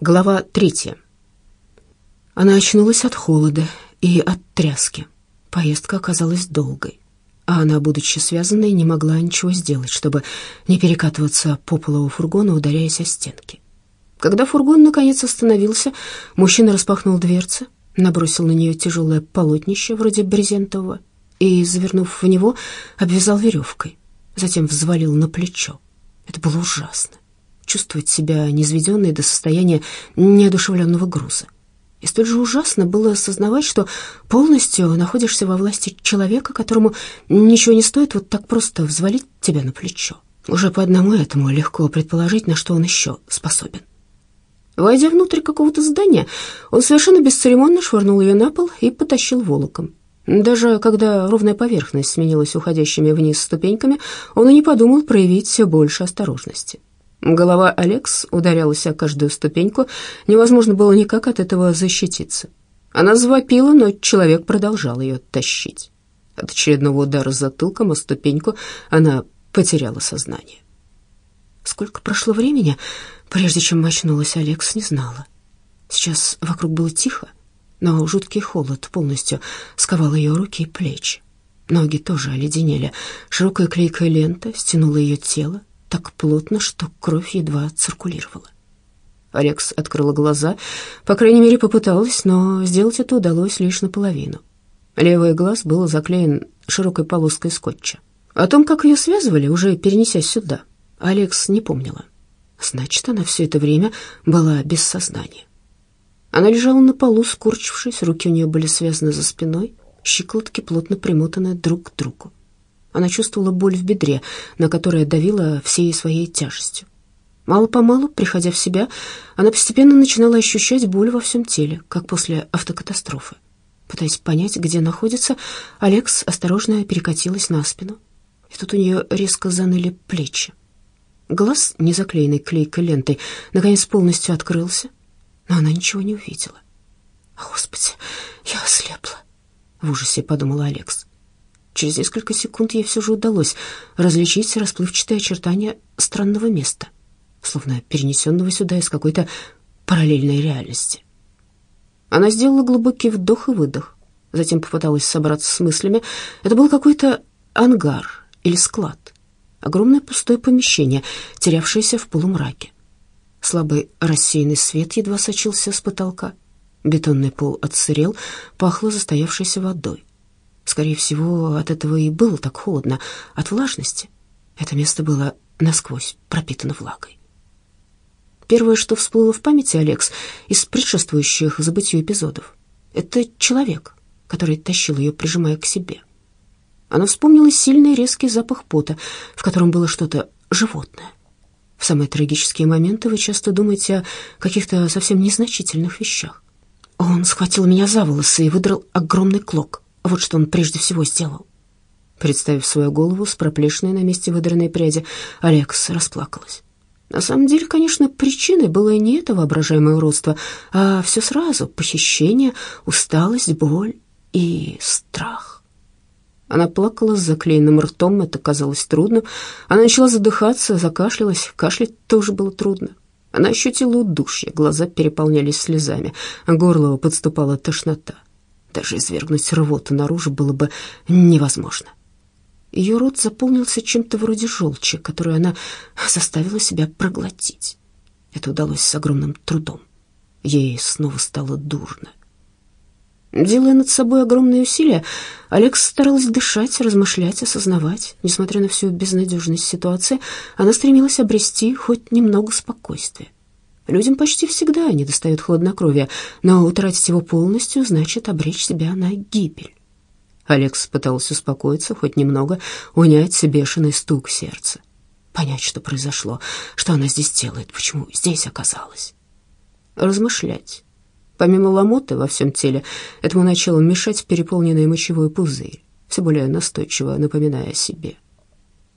Глава третья. Она очнулась от холода и от тряски. Поездка оказалась долгой, а она, будучи связанной, не могла ничего сделать, чтобы не перекатываться по полу фургона, ударяясь о стенки. Когда фургон наконец остановился, мужчина распахнул дверцы, набросил на нее тяжелое полотнище вроде брезентового и, завернув в него, обвязал веревкой, затем взвалил на плечо. Это было ужасно чувствовать себя низведенной до состояния неодушевленного груза. И столь же ужасно было осознавать, что полностью находишься во власти человека, которому ничего не стоит вот так просто взвалить тебя на плечо. Уже по одному этому легко предположить, на что он еще способен. Войдя внутрь какого-то здания, он совершенно бесцеремонно швырнул ее на пол и потащил волоком. Даже когда ровная поверхность сменилась уходящими вниз ступеньками, он и не подумал проявить все больше осторожности. Голова Алекс ударялась о каждую ступеньку, невозможно было никак от этого защититься. Она завопила, но человек продолжал ее тащить. От очередного удара затылком о ступеньку она потеряла сознание. Сколько прошло времени, прежде чем очнулась, Алекс не знала. Сейчас вокруг было тихо, но жуткий холод полностью сковал ее руки и плечи. Ноги тоже оледенели. Широкая клейкая лента стянула ее тело, так плотно, что кровь едва циркулировала. Алекс открыла глаза, по крайней мере, попыталась, но сделать это удалось лишь наполовину. Левый глаз был заклеен широкой полоской скотча. О том, как ее связывали, уже перенесясь сюда, Алекс не помнила. Значит, она все это время была без сознания. Она лежала на полу, скорчившись, руки у нее были связаны за спиной, щиколотки плотно примотаны друг к другу. Она чувствовала боль в бедре, на которое давила всей своей тяжестью. Мало-помалу, приходя в себя, она постепенно начинала ощущать боль во всем теле, как после автокатастрофы. Пытаясь понять, где находится, Алекс осторожно перекатилась на спину. И тут у нее резко заныли плечи. Глаз, не заклеенный клейкой лентой, наконец полностью открылся, но она ничего не увидела. «Господи, я ослепла!» — в ужасе подумала Алекс. Через несколько секунд ей все же удалось различить расплывчатые очертания странного места, словно перенесенного сюда из какой-то параллельной реальности. Она сделала глубокий вдох и выдох, затем попыталась собраться с мыслями. Это был какой-то ангар или склад, огромное пустое помещение, терявшееся в полумраке. Слабый рассеянный свет едва сочился с потолка. Бетонный пол отсырел, пахло застоявшейся водой. Скорее всего, от этого и было так холодно, от влажности. Это место было насквозь пропитано влагой. Первое, что всплыло в памяти Алекс из предшествующих забытью эпизодов, это человек, который тащил ее, прижимая к себе. Она вспомнила сильный резкий запах пота, в котором было что-то животное. В самые трагические моменты вы часто думаете о каких-то совсем незначительных вещах. Он схватил меня за волосы и выдрал огромный клок. Вот что он прежде всего сделал. Представив свою голову с проплешиной на месте выдранной пряди, Алекс расплакалась. На самом деле, конечно, причиной было не это воображаемое уродство, а все сразу — похищение, усталость, боль и страх. Она плакала с заклеенным ртом, это казалось трудным. Она начала задыхаться, закашлялась, кашлять тоже было трудно. Она ощутила удушье, глаза переполнялись слезами, горло подступала тошнота. Даже извергнуть рвоту наружу было бы невозможно. Ее рот заполнился чем-то вроде желчи, которую она заставила себя проглотить. Это удалось с огромным трудом. Ей снова стало дурно. Делая над собой огромные усилия, Алекс старалась дышать, размышлять, осознавать. Несмотря на всю безнадежность ситуации, она стремилась обрести хоть немного спокойствия. Людям почти всегда недостает хладнокровия, но утратить его полностью значит обречь себя на гибель. Алекс пытался успокоиться, хоть немного, унять бешеный стук сердца, понять, что произошло, что она здесь делает, почему здесь оказалась. Размышлять. Помимо ломоты во всем теле, этому начало мешать переполненный мочевой пузырь, все более настойчиво напоминая о себе.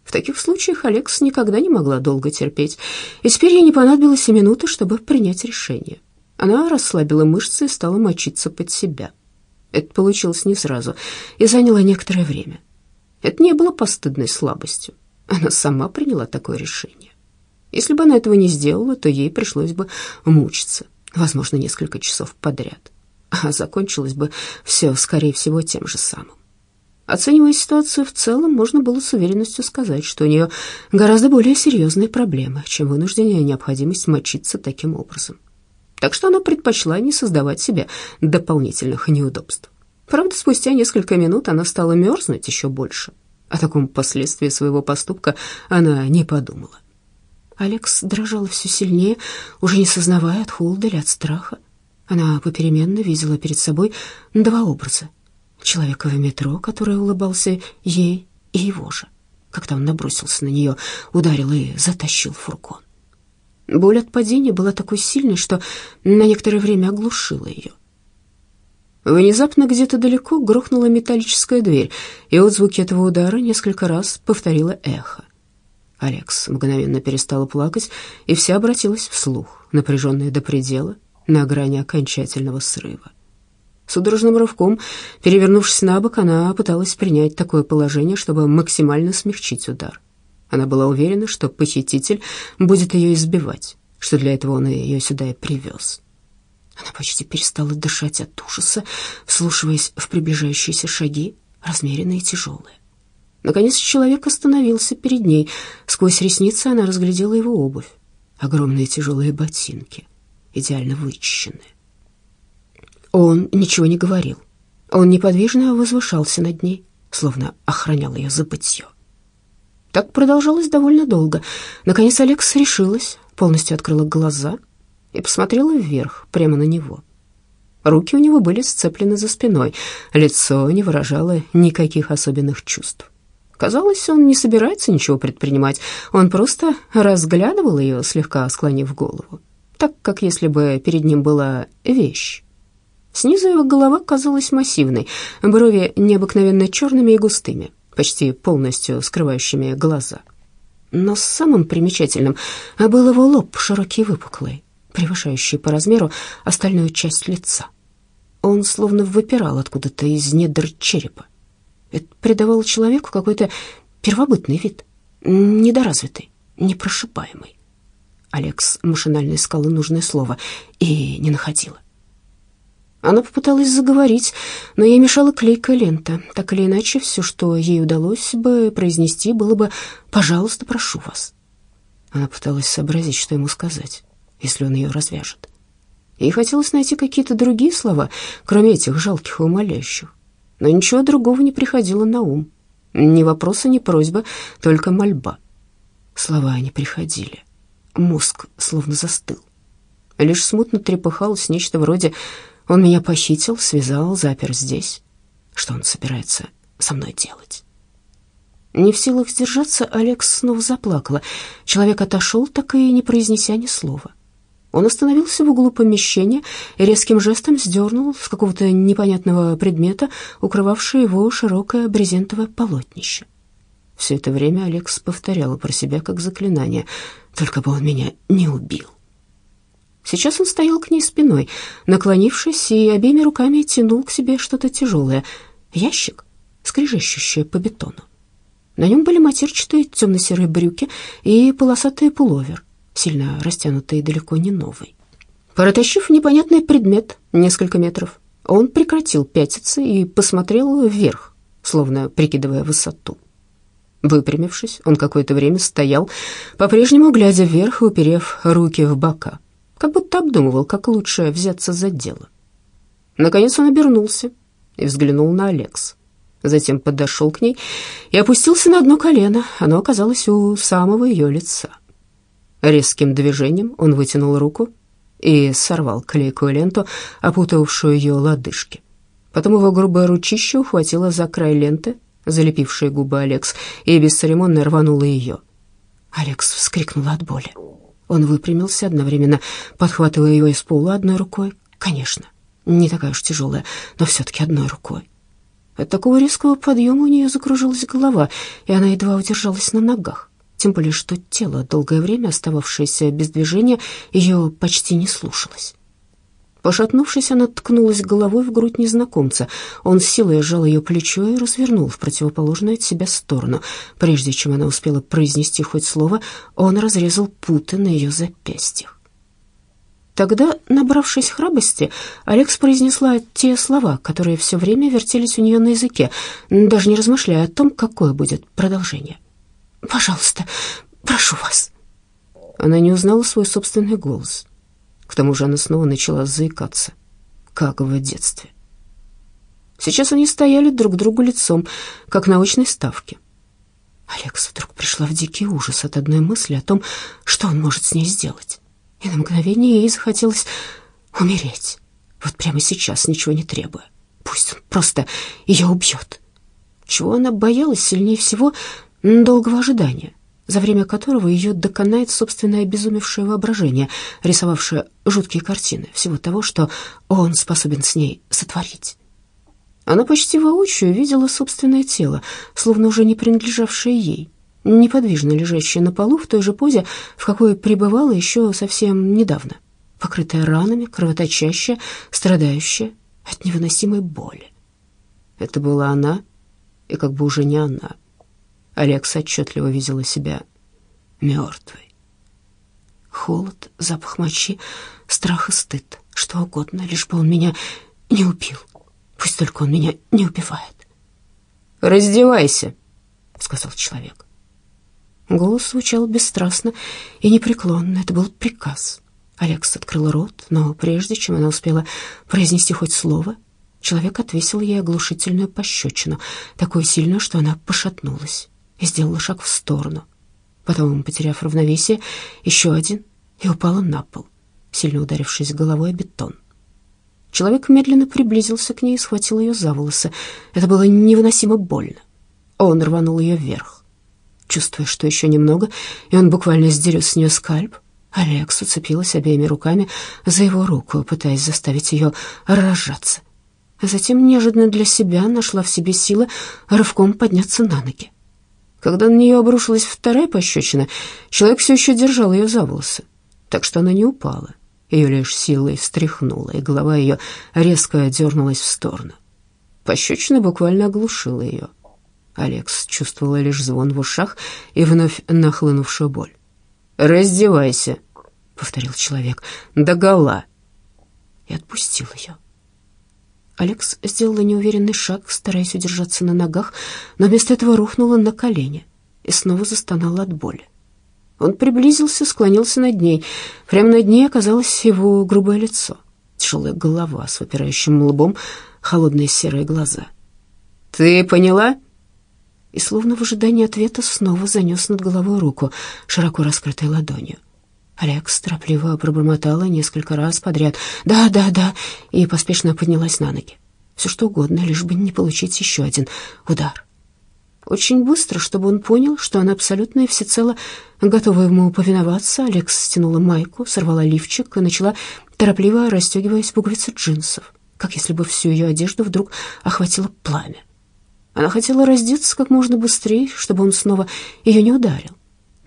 В таких случаях Алекс никогда не могла долго терпеть, и теперь ей не понадобилось и минуты, чтобы принять решение. Она расслабила мышцы и стала мочиться под себя. Это получилось не сразу и заняло некоторое время. Это не было постыдной слабостью. Она сама приняла такое решение. Если бы она этого не сделала, то ей пришлось бы мучиться, возможно, несколько часов подряд. А закончилось бы все, скорее всего, тем же самым. Оценивая ситуацию в целом, можно было с уверенностью сказать, что у нее гораздо более серьезные проблемы, чем вынужденная необходимость мочиться таким образом. Так что она предпочла не создавать себе дополнительных неудобств. Правда, спустя несколько минут она стала мерзнуть еще больше. О таком последствии своего поступка она не подумала. Алекс дрожала все сильнее, уже не сознавая от холода или от страха. Она попеременно видела перед собой два образа человека в метро, который улыбался ей и его же. Когда он набросился на нее, ударил и затащил фургон. Боль от падения была такой сильной, что на некоторое время оглушила ее. Внезапно где-то далеко грохнула металлическая дверь, и от звуки этого удара несколько раз повторила эхо. Алекс мгновенно перестала плакать, и вся обратилась вслух, напряженная до предела, на грани окончательного срыва. Судорожным рывком, перевернувшись на бок, она пыталась принять такое положение, чтобы максимально смягчить удар. Она была уверена, что похититель будет ее избивать, что для этого он ее сюда и привез. Она почти перестала дышать от ужаса, вслушиваясь в приближающиеся шаги, размеренные и тяжелые. Наконец человек остановился перед ней. Сквозь ресницы она разглядела его обувь. Огромные тяжелые ботинки, идеально вычищенные. Он ничего не говорил. Он неподвижно возвышался над ней, словно охранял ее забытье. Так продолжалось довольно долго. Наконец Алекс решилась, полностью открыла глаза и посмотрела вверх, прямо на него. Руки у него были сцеплены за спиной, лицо не выражало никаких особенных чувств. Казалось, он не собирается ничего предпринимать, он просто разглядывал ее, слегка склонив голову, так как если бы перед ним была вещь. Снизу его голова казалась массивной, брови необыкновенно черными и густыми, почти полностью скрывающими глаза. Но самым примечательным был его лоб, широкий и выпуклый, превышающий по размеру остальную часть лица. Он словно выпирал откуда-то из недр черепа. Это придавало человеку какой-то первобытный вид, недоразвитый, непрошибаемый. Алекс машинально искала нужное слово и не находила. Она попыталась заговорить, но ей мешала клейкая лента. Так или иначе, все, что ей удалось бы произнести, было бы «пожалуйста, прошу вас». Она пыталась сообразить, что ему сказать, если он ее развяжет. Ей хотелось найти какие-то другие слова, кроме этих жалких и умоляющих. Но ничего другого не приходило на ум. Ни вопроса, ни просьба, только мольба. Слова не приходили. Мозг словно застыл. Лишь смутно трепыхалось нечто вроде он меня похитил, связал, запер здесь. Что он собирается со мной делать? Не в силах сдержаться, Алекс снова заплакала. Человек отошел, так и не произнеся ни слова. Он остановился в углу помещения и резким жестом сдернул с какого-то непонятного предмета, укрывавшее его широкое брезентовое полотнище. Все это время Алекс повторяла про себя как заклинание, только бы он меня не убил. Сейчас он стоял к ней спиной, наклонившись и обеими руками тянул к себе что-то тяжелое. Ящик, скрежещущий по бетону. На нем были матерчатые темно-серые брюки и полосатый пуловер, сильно растянутый и далеко не новый. Протащив непонятный предмет несколько метров, он прекратил пятиться и посмотрел вверх, словно прикидывая высоту. Выпрямившись, он какое-то время стоял, по-прежнему глядя вверх уперев руки в бока как будто обдумывал, как лучше взяться за дело. Наконец он обернулся и взглянул на Алекс. Затем подошел к ней и опустился на одно колено. Оно оказалось у самого ее лица. Резким движением он вытянул руку и сорвал клейкую ленту, опутавшую ее лодыжки. Потом его грубое ручище ухватило за край ленты, залепившей губы Алекс, и бесцеремонно рвануло ее. Алекс вскрикнула от боли. Он выпрямился, одновременно подхватывая ее из пола одной рукой. Конечно, не такая уж тяжелая, но все-таки одной рукой. От такого резкого подъема у нее закружилась голова, и она едва удержалась на ногах. Тем более, что тело, долгое время остававшееся без движения, ее почти не слушалось. Пошатнувшись, она ткнулась головой в грудь незнакомца. Он с силой сжал ее плечо и развернул в противоположную от себя сторону. Прежде чем она успела произнести хоть слово, он разрезал путы на ее запястьях. Тогда, набравшись храбрости, Алекс произнесла те слова, которые все время вертелись у нее на языке, даже не размышляя о том, какое будет продолжение. «Пожалуйста, прошу вас». Она не узнала свой собственный голос. К тому же она снова начала заикаться, как в детстве. Сейчас они стояли друг к другу лицом, как на очной ставке. Алекс вдруг пришла в дикий ужас от одной мысли о том, что он может с ней сделать. И на мгновение ей захотелось умереть. Вот прямо сейчас, ничего не требуя. Пусть он просто ее убьет. Чего она боялась сильнее всего долгого ожидания за время которого ее доконает собственное обезумевшее воображение, рисовавшее жуткие картины всего того, что он способен с ней сотворить. Она почти воочию видела собственное тело, словно уже не принадлежавшее ей, неподвижно лежащее на полу в той же позе, в какой пребывала еще совсем недавно, покрытая ранами, кровоточащая, страдающая от невыносимой боли. Это была она, и как бы уже не она — Алекс отчетливо видела себя мертвой. Холод, запах мочи, страх и стыд, что угодно, лишь бы он меня не убил. Пусть только он меня не убивает. «Раздевайся», — сказал человек. Голос звучал бесстрастно и непреклонно. Это был приказ. Алекс открыл рот, но прежде чем она успела произнести хоть слово, человек отвесил ей оглушительную пощечину, такую сильную, что она пошатнулась и сделала шаг в сторону. Потом, потеряв равновесие, еще один и упала на пол, сильно ударившись головой о бетон. Человек медленно приблизился к ней и схватил ее за волосы. Это было невыносимо больно. Он рванул ее вверх. Чувствуя, что еще немного, и он буквально сдерет с нее скальп, Алекс уцепилась обеими руками за его руку, пытаясь заставить ее разжаться. Затем, неожиданно для себя, нашла в себе силы рывком подняться на ноги. Когда на нее обрушилась вторая пощечина, человек все еще держал ее за волосы, так что она не упала. Ее лишь силой встряхнула, и голова ее резко дернулась в сторону. Пощечина буквально оглушила ее. Алекс чувствовала лишь звон в ушах и вновь нахлынувшую боль. «Раздевайся», — повторил человек, — «догола». И отпустил ее. Алекс сделала неуверенный шаг, стараясь удержаться на ногах, но вместо этого рухнула на колени и снова застонала от боли. Он приблизился, склонился над ней. Прямо над ней оказалось его грубое лицо, тяжелая голова с выпирающим лбом, холодные серые глаза. «Ты поняла?» И словно в ожидании ответа снова занес над головой руку, широко раскрытой ладонью. Алекс торопливо пробормотала несколько раз подряд «да, да, да» и поспешно поднялась на ноги. Все что угодно, лишь бы не получить еще один удар. Очень быстро, чтобы он понял, что она абсолютно и всецело готова ему повиноваться, Алекс стянула майку, сорвала лифчик и начала торопливо расстегивать пуговицы джинсов, как если бы всю ее одежду вдруг охватило пламя. Она хотела раздеться как можно быстрее, чтобы он снова ее не ударил.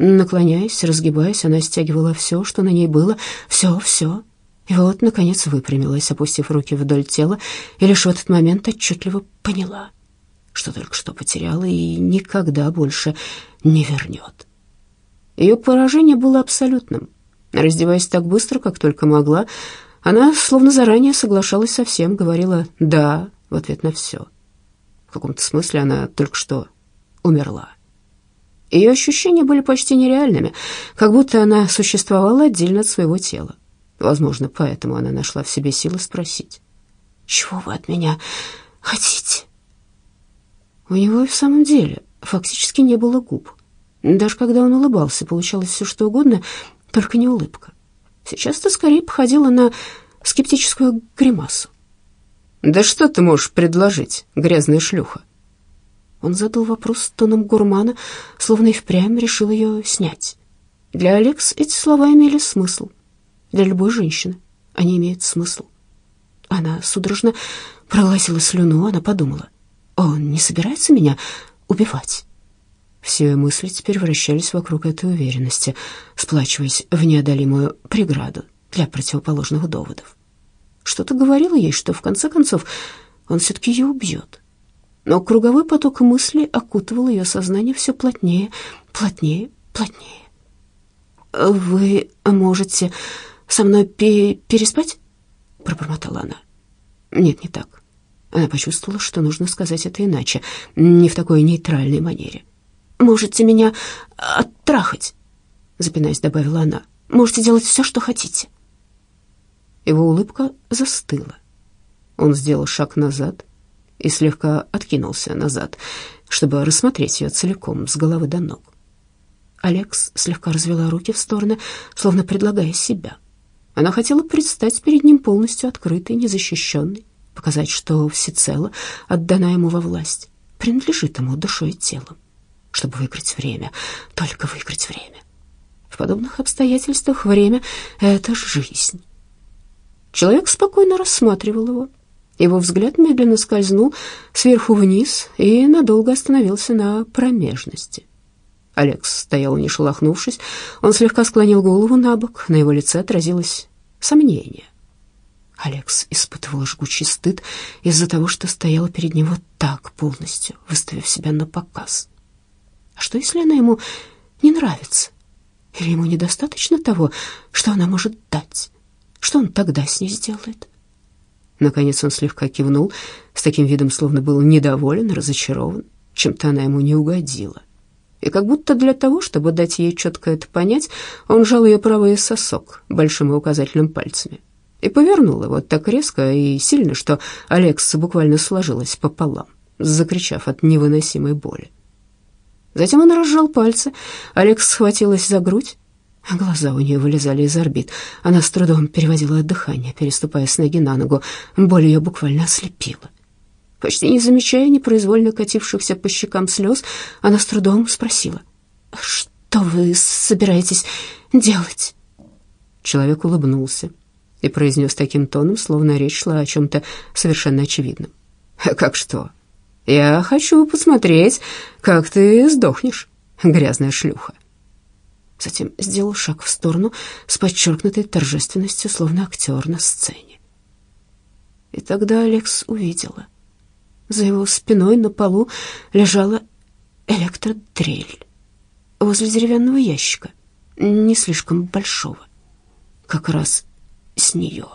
Наклоняясь, разгибаясь, она стягивала все, что на ней было, все, все. И вот, наконец, выпрямилась, опустив руки вдоль тела, и лишь в этот момент отчетливо поняла, что только что потеряла и никогда больше не вернет. Ее поражение было абсолютным. Раздеваясь так быстро, как только могла, она словно заранее соглашалась со всем, говорила «да» в ответ на все. В каком-то смысле она только что умерла. Ее ощущения были почти нереальными, как будто она существовала отдельно от своего тела. Возможно, поэтому она нашла в себе силы спросить. «Чего вы от меня хотите?» У него и в самом деле фактически не было губ. Даже когда он улыбался, получалось все что угодно, только не улыбка. Сейчас это скорее походило на скептическую гримасу. «Да что ты можешь предложить, грязная шлюха?» Он задал вопрос тоном гурмана, словно и впрямь решил ее снять. Для Алекс эти слова имели смысл. Для любой женщины они имеют смысл. Она судорожно проглотила слюну, она подумала, он не собирается меня убивать. Все мысли теперь вращались вокруг этой уверенности, сплачиваясь в неодолимую преграду для противоположных доводов. Что-то говорило ей, что в конце концов он все-таки ее убьет. Но круговой поток мыслей окутывал ее сознание все плотнее, плотнее, плотнее. «Вы можете со мной переспать?» — пробормотала она. «Нет, не так». Она почувствовала, что нужно сказать это иначе, не в такой нейтральной манере. «Можете меня оттрахать», — запинаясь, добавила она. «Можете делать все, что хотите». Его улыбка застыла. Он сделал шаг назад и слегка откинулся назад, чтобы рассмотреть ее целиком, с головы до ног. Алекс слегка развела руки в стороны, словно предлагая себя. Она хотела предстать перед ним полностью открытой, незащищенной, показать, что всецело отдана ему во власть, принадлежит ему душой и телом, чтобы выиграть время, только выиграть время. В подобных обстоятельствах время — это жизнь. Человек спокойно рассматривал его. Его взгляд медленно скользнул сверху вниз и надолго остановился на промежности. Алекс стоял, не шелохнувшись. Он слегка склонил голову на бок. На его лице отразилось сомнение. Алекс испытывал жгучий стыд из-за того, что стояла перед ним вот так полностью, выставив себя на показ. А что, если она ему не нравится? Или ему недостаточно того, что она может дать? Что он тогда с ней сделает? Наконец он слегка кивнул, с таким видом, словно был недоволен, разочарован. Чем-то она ему не угодила. И как будто для того, чтобы дать ей четко это понять, он жал ее правый сосок большим и указательным пальцами и повернул его так резко и сильно, что Алекс буквально сложилась пополам, закричав от невыносимой боли. Затем он разжал пальцы, Алекс схватилась за грудь, Глаза у нее вылезали из орбит. Она с трудом переводила дыхание, переступая с ноги на ногу. Боль ее буквально ослепила. Почти не замечая непроизвольно катившихся по щекам слез, она с трудом спросила. «Что вы собираетесь делать?» Человек улыбнулся и произнес таким тоном, словно речь шла о чем-то совершенно очевидном. «Как что? Я хочу посмотреть, как ты сдохнешь, грязная шлюха» затем сделал шаг в сторону с подчеркнутой торжественностью, словно актер на сцене. И тогда Алекс увидела. За его спиной на полу лежала электродрель возле деревянного ящика, не слишком большого, как раз с нее.